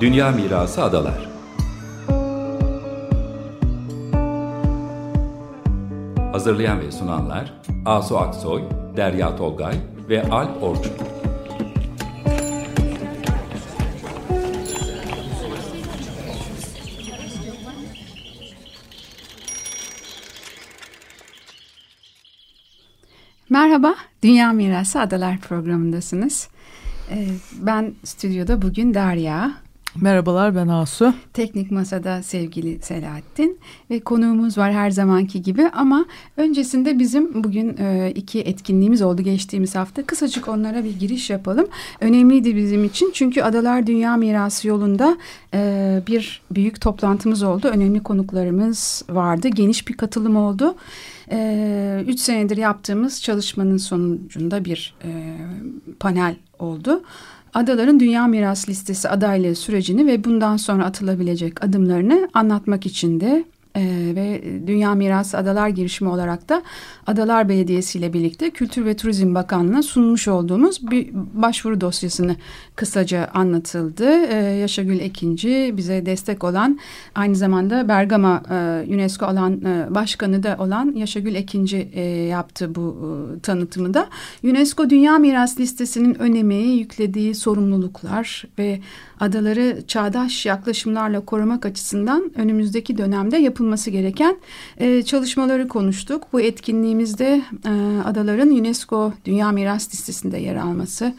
Dünya Mirası Adalar Hazırlayan ve sunanlar Asu Aksoy, Derya Tolgay ve Alp Orçun. Merhaba, Dünya Mirası Adalar programındasınız. Ee, ben stüdyoda bugün Derya. Merhabalar ben Asu. Teknik Masa'da sevgili Selahattin ve konuğumuz var her zamanki gibi ama öncesinde bizim bugün e, iki etkinliğimiz oldu geçtiğimiz hafta. Kısacık onlara bir giriş yapalım. Önemliydi bizim için çünkü Adalar Dünya Mirası yolunda e, bir büyük toplantımız oldu. Önemli konuklarımız vardı. Geniş bir katılım oldu. E, üç senedir yaptığımız çalışmanın sonucunda bir panel oldu. Adaların Dünya Miras Listesi adaylığı sürecini ve bundan sonra atılabilecek adımlarını anlatmak için de ee, ve Dünya Mirası Adalar girişimi olarak da Adalar Belediyesi ile birlikte Kültür ve Turizm Bakanlığı'na sunmuş olduğumuz bir başvuru dosyasını kısaca anlatıldı. Ee, Yaşagül Ekinci bize destek olan aynı zamanda Bergama e, UNESCO alan e, başkanı da olan Yaşagül Ekinci e, yaptı bu e, tanıtımı da. UNESCO Dünya Miras Listesi'nin önemi, yüklediği sorumluluklar ve adaları çağdaş yaklaşımlarla korumak açısından önümüzdeki dönemde yapılması gereken e, çalışmaları konuştuk. Bu etkinliğimizde e, adaların UNESCO Dünya Miras Listesi'nde yer alması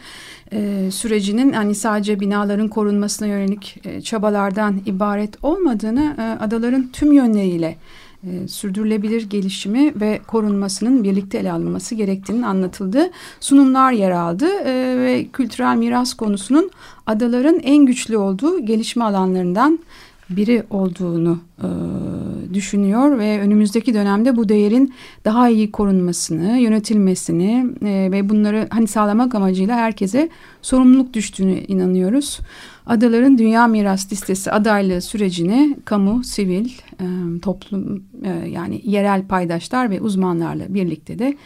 e, sürecinin hani sadece binaların korunmasına yönelik e, çabalardan ibaret olmadığını e, adaların tüm yönleriyle e, sürdürülebilir gelişimi ve korunmasının birlikte ele alınması gerektiğinin anlatıldığı sunumlar yer aldı e, ve kültürel miras konusunun adaların en güçlü olduğu gelişme alanlarından biri olduğunu e, düşünüyor ve önümüzdeki dönemde bu değerin daha iyi korunmasını, yönetilmesini e, ve bunları hani sağlamak amacıyla herkese sorumluluk düştüğünü inanıyoruz. Adaların Dünya Miras Listesi adaylığı sürecini kamu, sivil, e, toplum e, yani yerel paydaşlar ve uzmanlarla birlikte de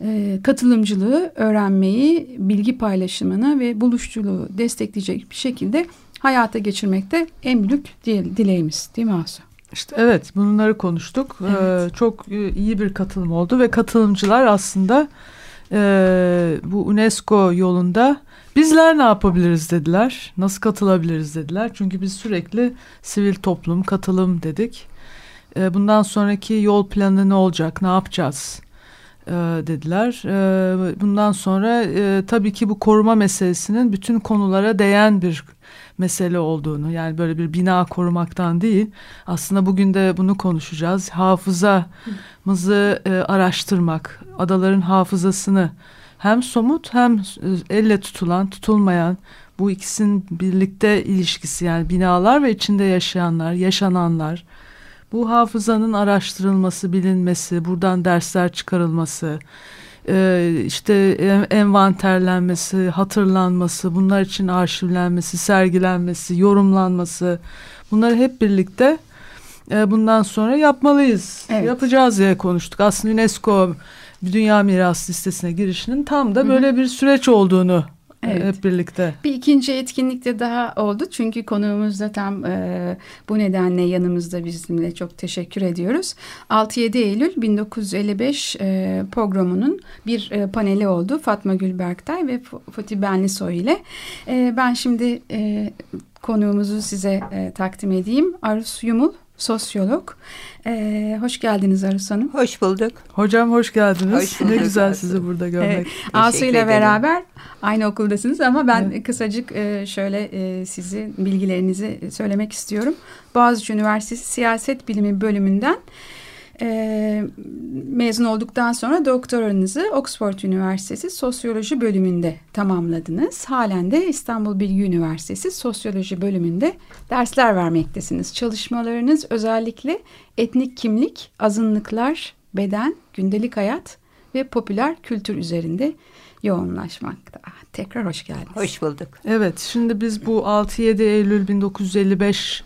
e, katılımcılığı, öğrenmeyi, bilgi paylaşımını ve buluşçuluğu destekleyecek bir şekilde hayata geçirmekte en büyük dileğimiz değil mi Asu? İşte evet bunları konuştuk. Evet. Ee, çok iyi bir katılım oldu ve katılımcılar aslında e, bu UNESCO yolunda bizler ne yapabiliriz dediler. Nasıl katılabiliriz dediler. Çünkü biz sürekli sivil toplum katılım dedik. E, bundan sonraki yol planı ne olacak ne yapacağız e, dediler. E, bundan sonra e, tabii ki bu koruma meselesinin bütün konulara değen bir mesele olduğunu yani böyle bir bina korumaktan değil aslında bugün de bunu konuşacağız. Hafızamızı e, araştırmak, adaların hafızasını hem somut hem e, elle tutulan, tutulmayan bu ikisinin birlikte ilişkisi yani binalar ve içinde yaşayanlar, yaşananlar bu hafızanın araştırılması, bilinmesi, buradan dersler çıkarılması, e, işte envanterlenmesi, hatırlanması, bunlar için arşivlenmesi, sergilenmesi, yorumlanması bunları hep birlikte e, bundan sonra yapmalıyız. Evet. Yapacağız diye konuştuk. Aslında UNESCO Dünya Miras Listesi'ne girişinin tam da böyle bir süreç olduğunu Evet. Hep birlikte. Bir ikinci etkinlikte daha oldu. Çünkü konuğumuz da tam e, bu nedenle yanımızda bizimle çok teşekkür ediyoruz. 6-7 Eylül 1955 e, programının bir e, paneli oldu. Fatma Gülberktay ve Fatih Benlisoy ile. E, ben şimdi e, konuğumuzu size e, takdim edeyim. Arus Yumul sosyolog. Ee, hoş geldiniz Arus Hanım. Hoş bulduk. Hocam hoş geldiniz. Hoş bulduk. Ne güzel sizi burada görmek. Evet, Asu ile beraber aynı okuldasınız ama ben evet. kısacık e, şöyle e, sizi bilgilerinizi söylemek istiyorum. Boğaziçi Üniversitesi Siyaset Bilimi bölümünden e, mezun olduktan sonra doktoranızı Oxford Üniversitesi Sosyoloji bölümünde tamamladınız. Halen de İstanbul Bilgi Üniversitesi Sosyoloji bölümünde dersler vermektesiniz. Çalışmalarınız özellikle etnik kimlik, azınlıklar, beden, gündelik hayat ve popüler kültür üzerinde yoğunlaşmakta. Tekrar hoş geldiniz. Hoş bulduk. Evet, şimdi biz bu 6-7 Eylül 1955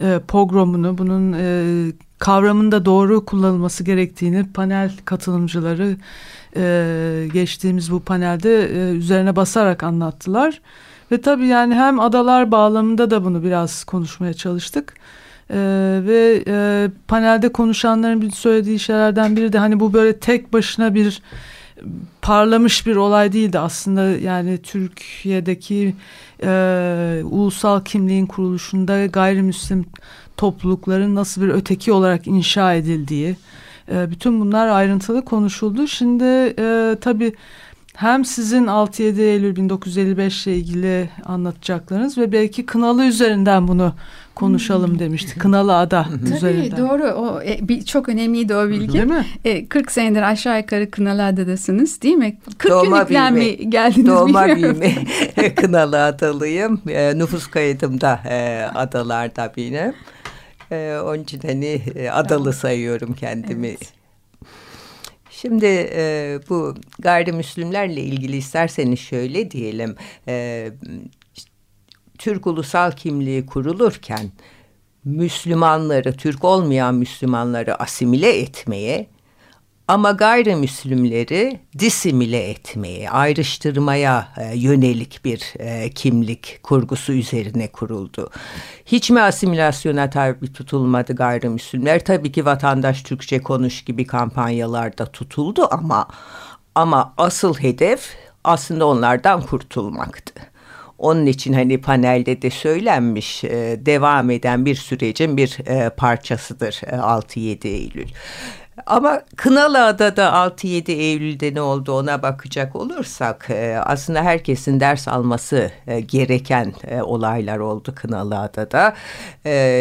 e, programını, bunun e, kavramında doğru kullanılması gerektiğini panel katılımcıları e, geçtiğimiz bu panelde e, üzerine basarak anlattılar. Ve tabii yani hem adalar bağlamında da bunu biraz konuşmaya çalıştık. Ee, ve e, panelde konuşanların bir söylediği şeylerden biri de hani bu böyle tek başına bir parlamış bir olay değildi aslında yani Türkiye'deki e, ulusal kimliğin kuruluşunda gayrimüslim toplulukların nasıl bir öteki olarak inşa edildiği e, bütün bunlar ayrıntılı konuşuldu. Şimdi e, tabii hem sizin 6-7 Eylül 1955 ile ilgili anlatacaklarınız ve belki Kınalı üzerinden bunu konuşalım demişti. Kınalı Ada Tabii, üzerinden. doğru. O e, bir, çok önemliydi o bilgi. Değil mi? E, 40 senedir aşağı yukarı Kınalı Ada'dasınız değil mi? 40 Doğma günlükten mi geldiniz Doğma bilmiyorum. büyüme Kınalı Adalıyım. E, nüfus kaydımda e, adalarda benim. E, onun için hani e, adalı sayıyorum kendimi. Evet. Şimdi e, bu gayrimüslimlerle ilgili isterseniz şöyle diyelim. E, Türk ulusal kimliği kurulurken Müslümanları, Türk olmayan Müslümanları asimile etmeye ama gayrimüslimleri disimile etmeye, ayrıştırmaya e, yönelik bir e, kimlik kurgusu üzerine kuruldu. Hiç mi asimilasyona tabi tutulmadı gayrimüslimler? Tabii ki vatandaş Türkçe konuş gibi kampanyalarda tutuldu ama ama asıl hedef aslında onlardan kurtulmaktı. Onun için hani panelde de söylenmiş e, devam eden bir sürecin bir e, parçasıdır e, 6-7 Eylül. Ama Kınalıada da 6-7 Eylül'de ne oldu ona bakacak olursak e, aslında herkesin ders alması e, gereken e, olaylar oldu Kınalıada da.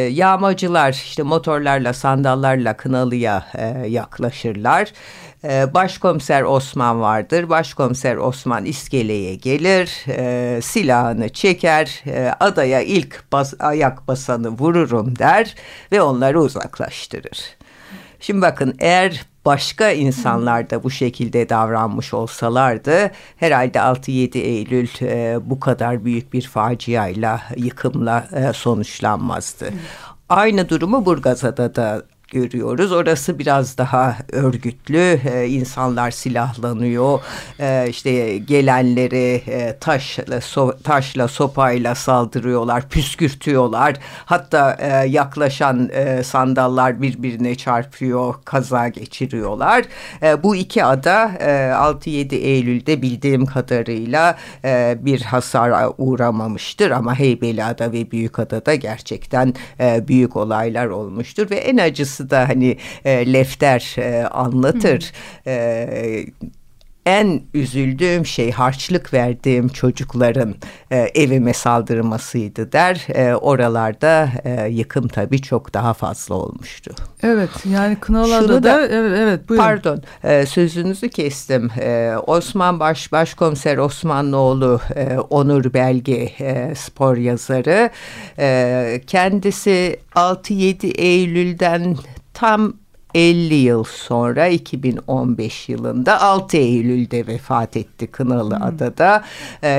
Yağmacılar işte motorlarla sandallarla Kınalı'ya yaklaşırlar. Başkomiser Osman vardır. Başkomiser Osman iskeleye gelir, silahını çeker, adaya ilk bas, ayak basanı vururum der ve onları uzaklaştırır. Şimdi bakın eğer başka insanlar da bu şekilde davranmış olsalardı herhalde 6-7 Eylül e, bu kadar büyük bir faciayla, yıkımla e, sonuçlanmazdı. Aynı durumu Burgazada da görüyoruz. Orası biraz daha örgütlü. E, insanlar silahlanıyor. E, işte gelenleri e, taşla, so, taşla, sopayla saldırıyorlar, püskürtüyorlar. Hatta e, yaklaşan e, sandallar birbirine çarpıyor, kaza geçiriyorlar. Bu iki ada e, 6-7 Eylül'de bildiğim kadarıyla bir hasar uğramamıştır ama Heybeliada ve Büyükada'da gerçekten büyük olaylar olmuştur ve en acısı da hani e, Lefter e, anlatır. E, en üzüldüğüm şey harçlık verdiğim çocukların e, evime saldırmasıydı der. E, oralarda e, yıkım tabii çok daha fazla olmuştu. Evet yani Kınalı'da da evet, evet buyurun. Pardon e, sözünüzü kestim. E, Osman Baş Başkomiser Osmanoğlu e, Onur Belge e, spor yazarı. E, kendisi 6-7 Eylül'den tam 50 yıl sonra 2015 yılında 6 Eylül'de vefat etti Kınalı hmm. Adada.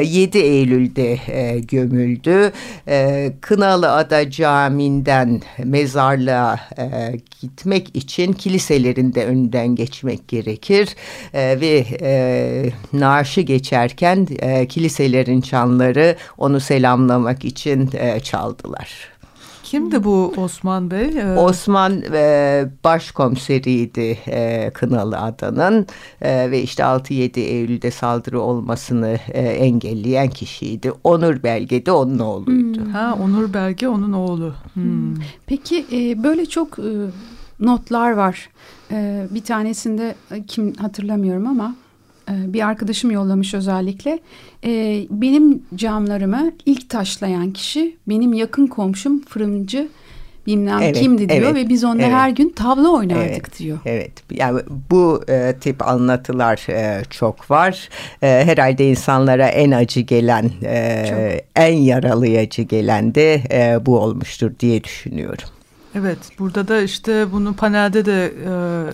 7 ee, Eylül'de e, gömüldü. Ee, Kınalı Ada Camii'nden mezarlığa e, gitmek için kiliselerin de önünden geçmek gerekir. Ee, ve e, naaşı geçerken kiliselerin çanları onu selamlamak için çaldılar. Kimdi bu Osman Bey? Ee... Osman e, başkomiseriydi e, Kınalı Adanın e, ve işte 6-7 Eylül'de saldırı olmasını e, engelleyen kişiydi. Onur Belge de onun oğluydu. Hmm. Ha Onur Belge onun oğlu. Hmm. Peki e, böyle çok e, notlar var. E, bir tanesinde e, kim hatırlamıyorum ama bir arkadaşım yollamış özellikle. E, benim camlarımı ilk taşlayan kişi benim yakın komşum fırıncı bilmem evet, kimdi diyor evet, ve biz onunla evet, her gün tavla oynardık evet, diyor. Evet yani bu e, tip anlatılar e, çok var. E, herhalde insanlara en acı gelen, e, en yaralayıcı gelen de e, bu olmuştur diye düşünüyorum. Evet burada da işte bunu panelde de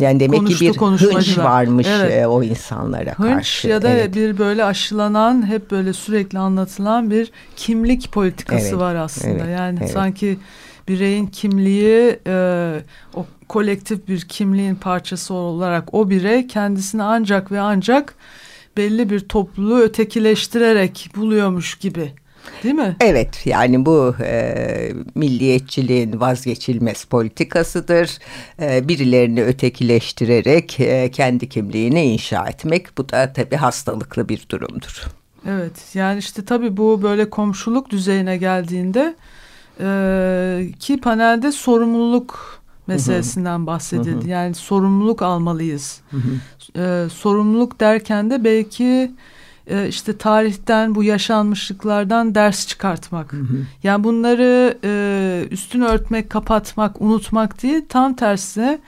e, yani demek konuştu, ki bir hınç varmış evet. e, o insanlara hınç karşı. ya da evet. bir böyle aşılanan hep böyle sürekli anlatılan bir kimlik politikası evet. var aslında. Evet. Yani evet. sanki bireyin kimliği e, o kolektif bir kimliğin parçası olarak o birey kendisini ancak ve ancak belli bir topluluğu ötekileştirerek buluyormuş gibi Değil mi? Evet yani bu e, milliyetçiliğin vazgeçilmez politikasıdır. E, birilerini ötekileştirerek e, kendi kimliğini inşa etmek bu da tabii hastalıklı bir durumdur. Evet yani işte tabii bu böyle komşuluk düzeyine geldiğinde e, ki panelde sorumluluk meselesinden bahsedildi. Yani sorumluluk almalıyız. E, sorumluluk derken de belki e, işte tarihten bu yaşanmışlıklardan ders çıkartmak. Yani bunları e, üstünü örtmek, kapatmak, unutmak değil tam tersine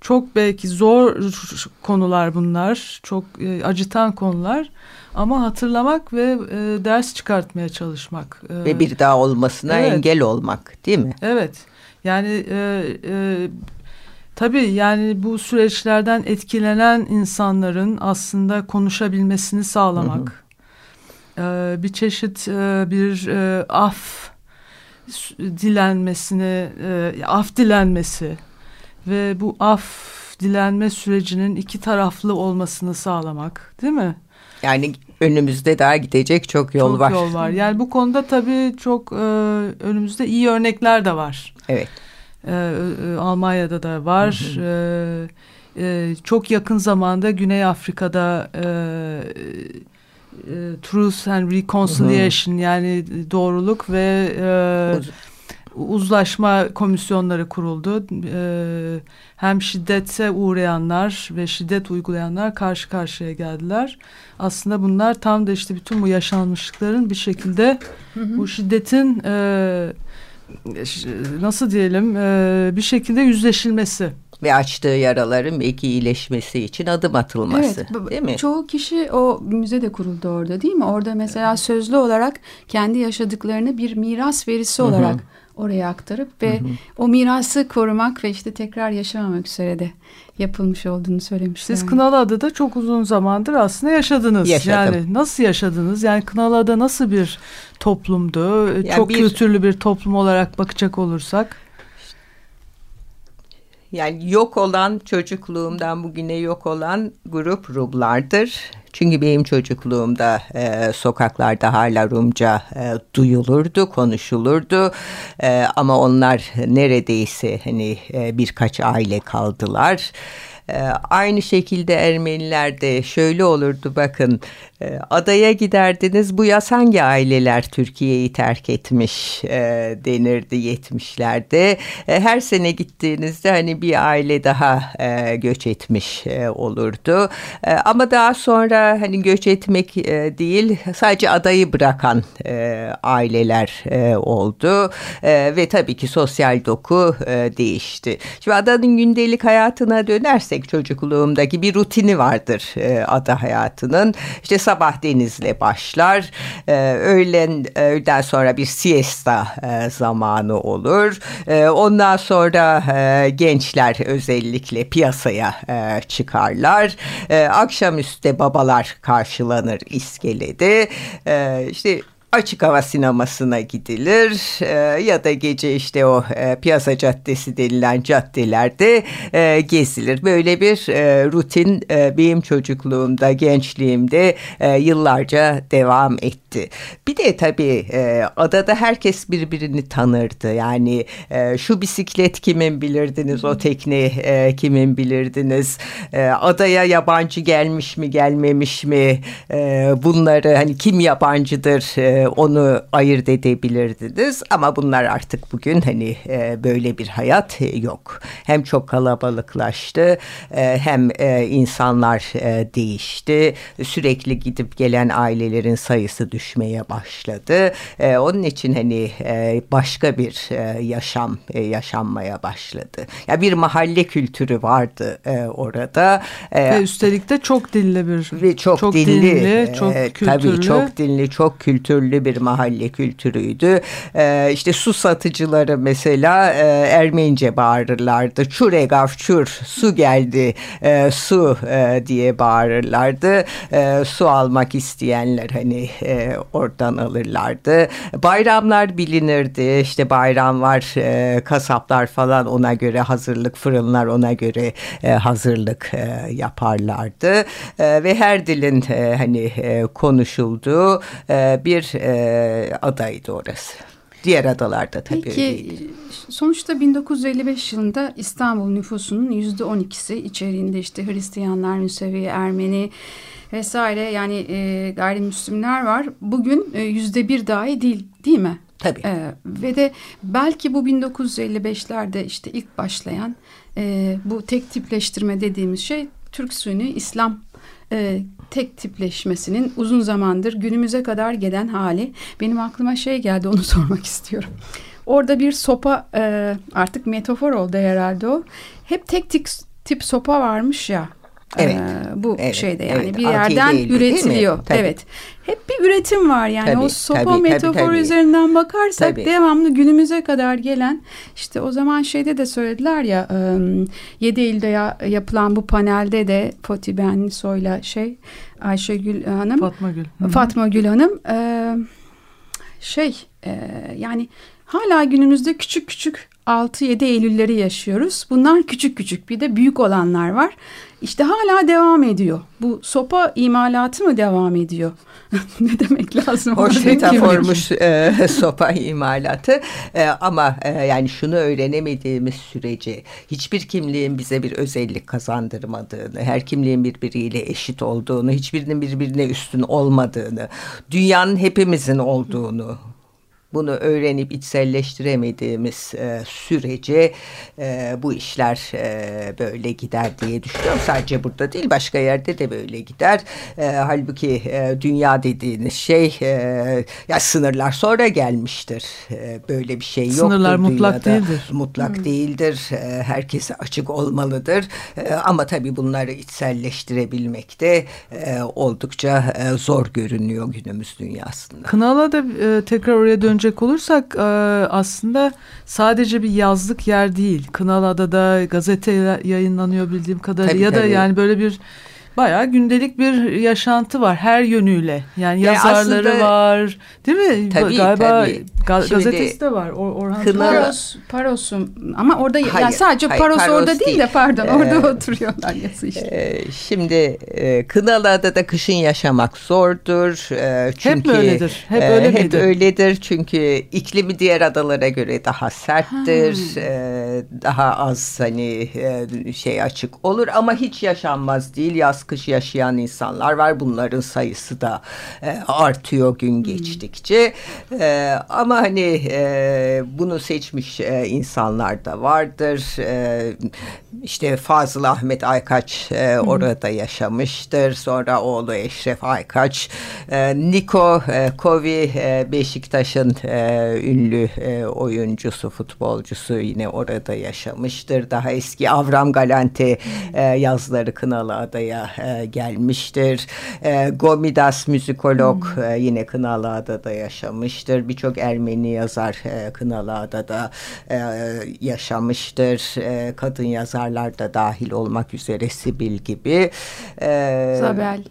çok belki zor konular bunlar. Çok e, acıtan konular. Ama hatırlamak ve e, ders çıkartmaya çalışmak. E, ve bir daha olmasına evet. engel olmak değil mi? Evet. Yani e, e, tabii yani bu süreçlerden etkilenen insanların aslında konuşabilmesini sağlamak. Hı hı. E, bir çeşit e, bir e, af dilenmesini, e, af dilenmesi ve bu af dilenme sürecinin iki taraflı olmasını sağlamak değil mi? Yani önümüzde daha gidecek çok yol çok var. Çok yol var. Yani bu konuda tabii çok e, önümüzde iyi örnekler de var. Evet. E, e, Almanya'da da var. Hı hı. E, e, çok yakın zamanda Güney Afrika'da e, e, Truth and Reconciliation hı hı. yani doğruluk ve e, uzlaşma komisyonları kuruldu. Ee, hem şiddete uğrayanlar ve şiddet uygulayanlar karşı karşıya geldiler. Aslında bunlar tam da işte bütün bu yaşanmışlıkların bir şekilde hı hı. bu şiddetin e, nasıl diyelim e, bir şekilde yüzleşilmesi ve açtığı yaraların belki iyileşmesi için adım atılması evet, değil mi? Çoğu kişi o müze de kuruldu orada değil mi? Orada mesela sözlü olarak kendi yaşadıklarını bir miras verisi olarak Hı -hı oraya aktarıp ve hı hı. o mirası korumak ve işte tekrar yaşamamak üzere de yapılmış olduğunu söylemişler. Siz Kınalıada'da çok uzun zamandır aslında yaşadınız. Yaşadım. Yani nasıl yaşadınız? Yani Kınalıada nasıl bir toplumdu? Yani çok bir, kültürlü bir toplum olarak bakacak olursak. Yani yok olan çocukluğumdan bugüne yok olan grup Rumlardır. Çünkü benim çocukluğumda e, sokaklarda hala Rumca e, duyulurdu, konuşulurdu. E, ama onlar neredeyse hani e, birkaç aile kaldılar. E, aynı şekilde Ermeniler de şöyle olurdu bakın e, adaya giderdiniz bu yaz hangi aileler Türkiye'yi terk etmiş e, denirdi 70'lerde. E, her sene gittiğinizde hani bir aile daha göç etmiş olurdu. Ama daha sonra hani göç etmek değil sadece adayı bırakan aileler oldu. Ve tabii ki sosyal doku değişti. Şimdi adanın gündelik hayatına dönersek çocukluğumdaki bir rutini vardır e, ada hayatının. İşte sabah denizle başlar. E, öğlen öğleden sonra bir siesta e, zamanı olur. E, ondan sonra e, gençler özellikle piyasaya e, çıkarlar. E, akşamüstü babalar karşılanır iskelede. E, işte açık hava sinemasına gidilir e, ya da gece işte o e, piyasa caddesi denilen caddelerde e, gezilir. Böyle bir e, rutin e, benim çocukluğumda, gençliğimde e, yıllarca devam etti. Bir de tabii e, adada herkes birbirini tanırdı. Yani e, şu bisiklet kimin bilirdiniz, o tekne e, kimin bilirdiniz, e, adaya yabancı gelmiş mi gelmemiş mi e, bunları hani kim yabancıdır e, onu ayırt edebilirdiniz ama bunlar artık bugün hani e, böyle bir hayat yok. Hem çok kalabalıklaştı e, hem e, insanlar e, değişti. Sürekli gidip gelen ailelerin sayısı düşmeye başladı. E, onun için hani e, başka bir e, yaşam e, yaşanmaya başladı. Ya bir mahalle kültürü vardı e, orada. E, ve üstelik de çok dilli bir ve çok, çok dilli, dinli, çok e, kültürlü. Tabii çok dinli, çok kültürlü kültürlü bir mahalle kültürüydü. E, işte su satıcıları mesela e, Ermenice bağırırlardı. Çuregav çur su geldi e, su e, diye bağırırlardı. E, su almak isteyenler hani e, oradan alırlardı. Bayramlar bilinirdi. İşte bayram var e, kasaplar falan ona göre hazırlık fırınlar ona göre e, hazırlık e, yaparlardı. E, ve her dilin e, hani e, konuşulduğu e, bir e, adaydı orası. Diğer adalarda tabii Peki öyleydi. sonuçta 1955 yılında İstanbul nüfusunun yüzde 12'si içeriğinde işte Hristiyanlar, Müsevi, Ermeni vesaire yani e, gayrimüslimler var. Bugün e, yüzde bir dahi değil değil mi? Tabii. E, ve de belki bu 1955'lerde işte ilk başlayan e, bu tek tipleştirme dediğimiz şey Türk Sünni İslam e, tek tipleşmesinin uzun zamandır günümüze kadar gelen hali. Benim aklıma şey geldi onu sormak istiyorum. Orada bir sopa e, artık metafor oldu herhalde o. Hep tek tip, tip sopa varmış ya. Evet. Ee, bu Evet, şeyde yani evet. bir yerden yedi değil üretiliyor. Tabii. Evet. Hep bir üretim var yani Tabii, o sopa tabii, tabii, metaforu tabii. üzerinden bakarsak Tabii. devamlı günümüze kadar gelen işte o zaman şeyde de söylediler ya 7 Eylül'de ya- yapılan bu panelde de Fatih Ben Soy'la şey Ayşegül Hanım Fatma Gül. Hı hı. Fatma Gül Hanım e, şey e, yani hala günümüzde küçük küçük 6-7 Eylülleri yaşıyoruz. Bunlar küçük küçük bir de büyük olanlar var. İşte hala devam ediyor. Bu sopa imalatı mı devam ediyor? ne demek lazım? Hoş kimlik. metaformuş e, sopa imalatı E, ama e, yani şunu öğrenemediğimiz sürece hiçbir kimliğin bize bir özellik kazandırmadığını, her kimliğin birbiriyle eşit olduğunu, hiçbirinin birbirine üstün olmadığını, dünyanın hepimizin olduğunu bunu öğrenip içselleştiremediğimiz e, sürece e, bu işler e, böyle gider diye düşünüyorum. Sadece burada değil başka yerde de böyle gider. E, halbuki e, dünya dediğiniz şey e, ya sınırlar sonra gelmiştir. E, böyle bir şey yoktur Sınırlar mutlak dünyada. değildir. Mutlak değildir. E, herkese açık olmalıdır. E, ama tabii bunları içselleştirebilmek de e, oldukça e, zor görünüyor günümüz dünyasında. Kınalı'da e, tekrar oraya dönecek olursak e, aslında sadece bir yazlık yer değil. Kınalı'da da gazete yayınlanıyor bildiğim kadarıyla Tabii, ya da tabii. yani böyle bir bayağı gündelik bir yaşantı var her yönüyle. Yani Ya yazarları aslında- var değil mi? Tabii, Galiba tabii. Ga- Şimdi gazetesi de var. Or Orhan Kınalı- Paros, Paros'um ama orada Hayır, yani sadece hayır, Paros, Paros orada değil, değil. de pardon Ee, orada oturuyorlar yazı işte. Ee, şimdi e, Kınalı'da da kışın yaşamak zordur. E, çünkü, mi öyledir? Hep e, öyle hep öyledir çünkü iklimi diğer adalara göre daha serttir. E, daha az hani e, şey açık olur ama hiç yaşanmaz değil. Yaz kış yaşayan insanlar var. Bunların sayısı da e, artıyor gün geçtikçe. E, ama hani e, bunu seçmiş e, insanlar da vardır. E, işte Fazıl Ahmet Aykaç e, orada yaşamıştır. Sonra oğlu Eşref Aykaç. E, Niko e, Kovi e, Beşiktaş'ın e, ünlü e, oyuncusu, futbolcusu yine orada yaşamıştır. Daha eski Avram Galante e, yazları Kınalı Adaya e, gelmiştir. E, Gomidas müzikolog e, yine Kınalı Adada yaşamıştır. Birçok Ermeni yazar e, Kınalı Adada e, yaşamıştır. E, kadın yazarlar da dahil olmak üzere Sibil gibi. E, Zabel.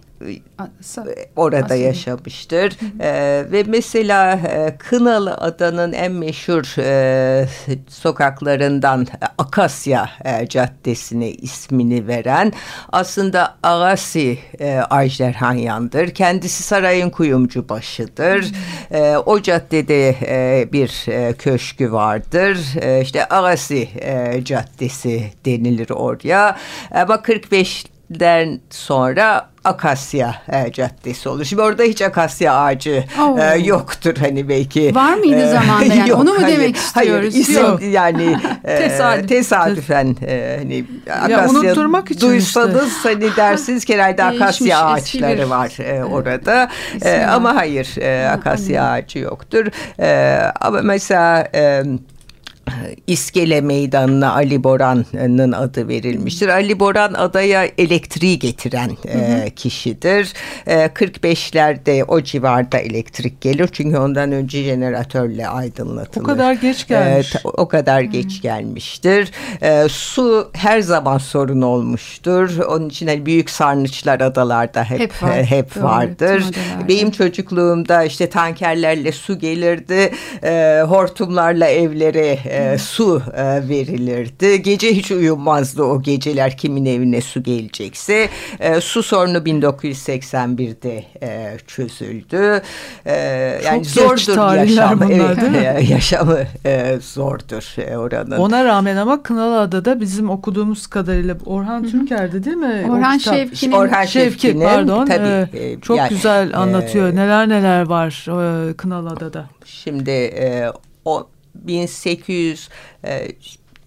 Orada Aslında. yaşamıştır. Ee, ve mesela e, Kınalı Adanın en meşhur e, sokaklarından Akasya e, Caddesi'ne ismini veren aslında Agasi e, Ajderhanyan'dır. Kendisi sarayın kuyumcu başıdır. E, o caddede e, bir e, köşkü vardır. E, işte Agasi e, Caddesi denilir oraya. Ama 45 den sonra Akasya e, Caddesi olur. Şimdi orada hiç akasya ağacı Oo. e, yoktur hani belki. Var mıydı zamanda yani? Onu mu demek Hayır, istiyoruz? isim Yok. yani e, Tesadüf. tesadüfen e, hani akasya unutturmak için duysanız hani dersiniz ki herhalde akasya ağaçları var e, orada. E, ama hayır e, akasya ağacı yoktur. E, ama mesela e, İskele Meydanı'na Ali Boran'ın adı verilmiştir. Ali Boran adaya elektriği getiren e, kişidir. E, 45'lerde o civarda elektrik gelir. Çünkü ondan önce jeneratörle aydınlatılır. O kadar geç gelmiş. E, o kadar geç gelmiştir. E, su her zaman sorun olmuştur. Onun için hani büyük sarnıçlar adalarda hep Hep var. e, hep Doğru, vardır. Benim çocukluğumda işte tankerlerle su gelirdi. E, hortumlarla evlere e, e, su e, verilirdi. Gece hiç uyumazdı o geceler kimin evine su gelecekse. E, su sorunu 1981'de e, çözüldü. E, yani Çok zordur geç yaşamı. bunlar, değil mi? E, yaşamı e, zordur e, oranın. Ona rağmen ama Kınalıada'da bizim okuduğumuz kadarıyla Orhan Türker'di değil mi? Orhan. Şevki'nin Orhan Şevki Şevki'nin pardon. tabii, Ee, e, çok yani, güzel anlatıyor. e, neler neler var e, Kınalıada'da. Şimdi e, o 1800 e,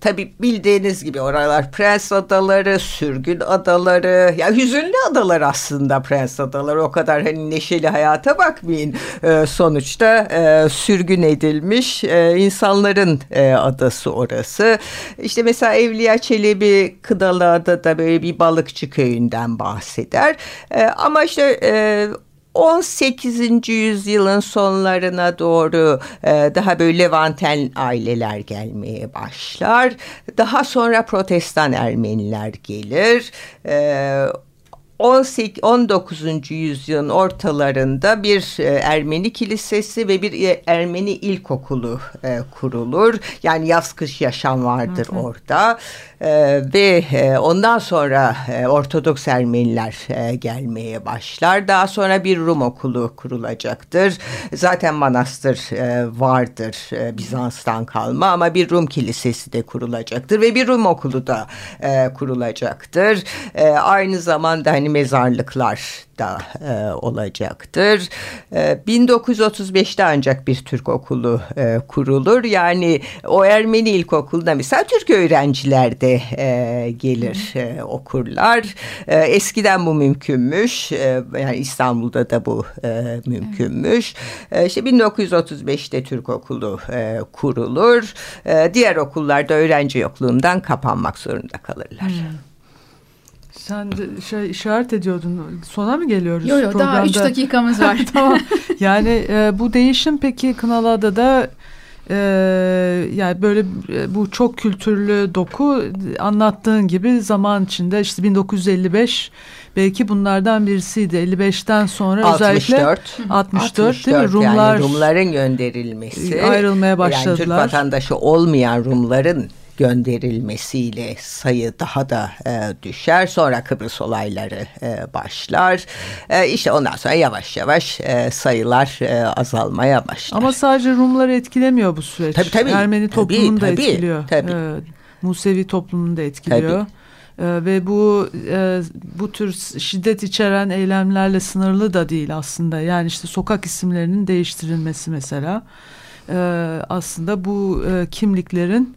Tabii bildiğiniz gibi oralar Prens Adaları, Sürgün Adaları, ya hüzünlü adalar aslında Prens Adaları. O kadar hani neşeli hayata bakmayın. E, sonuçta e, sürgün edilmiş e, insanların e, adası orası. İşte mesela Evliya Çelebi Kıdalıada'da böyle bir balıkçı köyünden bahseder. E, ama işte e, 18. yüzyılın sonlarına doğru e, daha böyle Levanten aileler gelmeye başlar. Daha sonra Protestan Ermeniler gelir. E, 18, 19. yüzyılın ortalarında bir e, Ermeni kilisesi ve bir e, Ermeni ilkokulu e, kurulur. Yani yaz kış yaşam vardır hı hı. orada. E, ve e, ondan sonra e, Ortodoks Ermeniler e, gelmeye başlar. Daha sonra bir Rum okulu kurulacaktır. Zaten manastır e, vardır Bizans'tan kalma ama bir Rum kilisesi de kurulacaktır ve bir Rum okulu da kurulacaktır. Aynı zamanda hani mezarlıklar da e, olacaktır. E, 1935'te ancak bir Türk okulu e, kurulur. Yani o Ermeni ilkokulunda mesela Türk öğrenciler de e, gelir e, okurlar. E, eskiden bu mümkünmüş. E, yani İstanbul'da da bu e, mümkünmüş. E, işte 1935'te Türk okulu e, kurulur. E, diğer okullarda öğrenci yokluğundan kapanmak zorunda kalırlar. Hmm. Sen de şey işaret ediyordun. Sona mı geliyoruz? Yok yok daha 3 dakikamız var. tamam. Yani e, bu değişim peki Kınalıada'da e, yani böyle e, bu çok kültürlü doku anlattığın gibi zaman içinde işte 1955 belki bunlardan birisiydi. 55'ten sonra 64, özellikle 64, 64 değil mi? Rumlar yani Rumların gönderilmesi ayrılmaya başladılar. Yani Türk vatandaşı olmayan Rumların gönderilmesiyle sayı daha da e, düşer. Sonra Kıbrıs olayları e, başlar. E, işte ondan sonra yavaş yavaş e, sayılar e, azalmaya başlar. Ama sadece Rumları etkilemiyor bu süreç. Tabii, tabii. Ermeni toplumunu tabii, da etkiliyor. Tabii. E, Musevi toplumunu da etkiliyor. Tabii. E, ve bu e, bu tür şiddet içeren eylemlerle sınırlı da değil aslında. Yani işte sokak isimlerinin değiştirilmesi mesela. E, aslında bu e, kimliklerin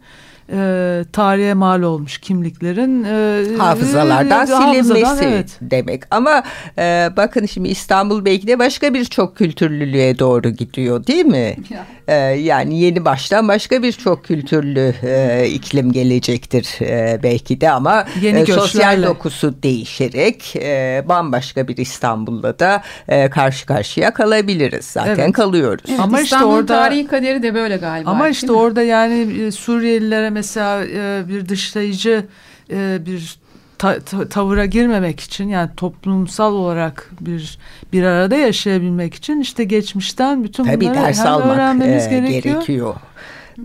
e, tarihe mal olmuş kimliklerin e, hafızalardan e, silinmesi evet. demek. Ama e, bakın şimdi İstanbul belki de başka bir çok kültürlülüğe doğru gidiyor değil mi? E, yani yeni baştan başka bir çok kültürlü e, iklim gelecektir e, belki de ama yeni e, sosyal dokusu değişerek e, bambaşka bir İstanbul'da da e, karşı karşıya kalabiliriz. Zaten evet. kalıyoruz. Evet, ama İstanbul işte orada tarihi kaderi de böyle galiba. Ama işte orada yani Suriyelilere mesela e, bir dışlayıcı e, bir ta, ta, tavıra girmemek için yani toplumsal olarak bir bir arada yaşayabilmek için işte geçmişten bütün Tabii bunları ders almak öğrenmemiz e, gerekiyor. gerekiyor.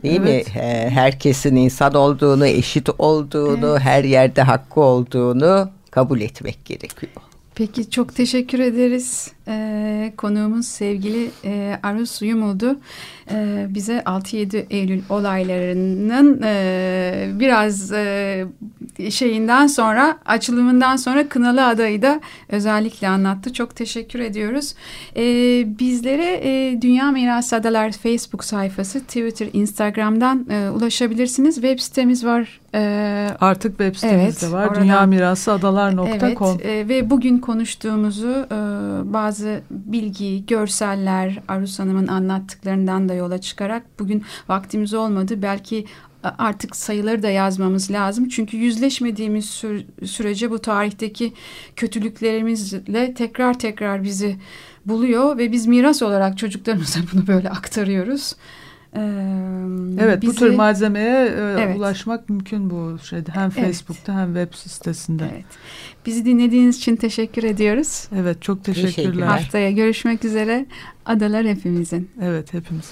Değil Evet. mi? E, herkesin insan olduğunu, eşit olduğunu, her yerde hakkı olduğunu kabul etmek gerekiyor. Peki çok teşekkür ederiz. Ee, konuğumuz sevgili e, Arus Yumuldu. Ee, bize 6-7 Eylül olaylarının e, biraz e, şeyinden sonra açılımından sonra Kınalı Adayı da özellikle anlattı. Çok teşekkür ediyoruz. Ee, bizlere e, Dünya Mirası Adalar Facebook sayfası, Twitter, Instagram'dan e, ulaşabilirsiniz. Web sitemiz var. Ee, Artık web sitemiz evet, de var. Dünya Mirası Adalar.com Evet e, ve bugün konuştuğumuzu e, bazı bilgi, görseller Arus Hanım'ın anlattıklarından da yola çıkarak bugün vaktimiz olmadı. Belki artık sayıları da yazmamız lazım. Çünkü yüzleşmediğimiz sü sürece bu tarihteki kötülüklerimizle tekrar tekrar bizi buluyor ve biz miras olarak çocuklarımıza bunu böyle aktarıyoruz. Ee, evet bizi, bu tür malzemeye e, evet. ulaşmak mümkün bu şeyde hem Facebook'ta evet. hem web sitesinde. Evet. Bizi dinlediğiniz için teşekkür ediyoruz. Evet çok teşekkürler. teşekkürler. Haftaya görüşmek üzere. Adalar hepimizin. Evet hepimiz.